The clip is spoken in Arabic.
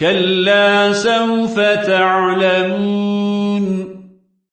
كلا سوف تعلمون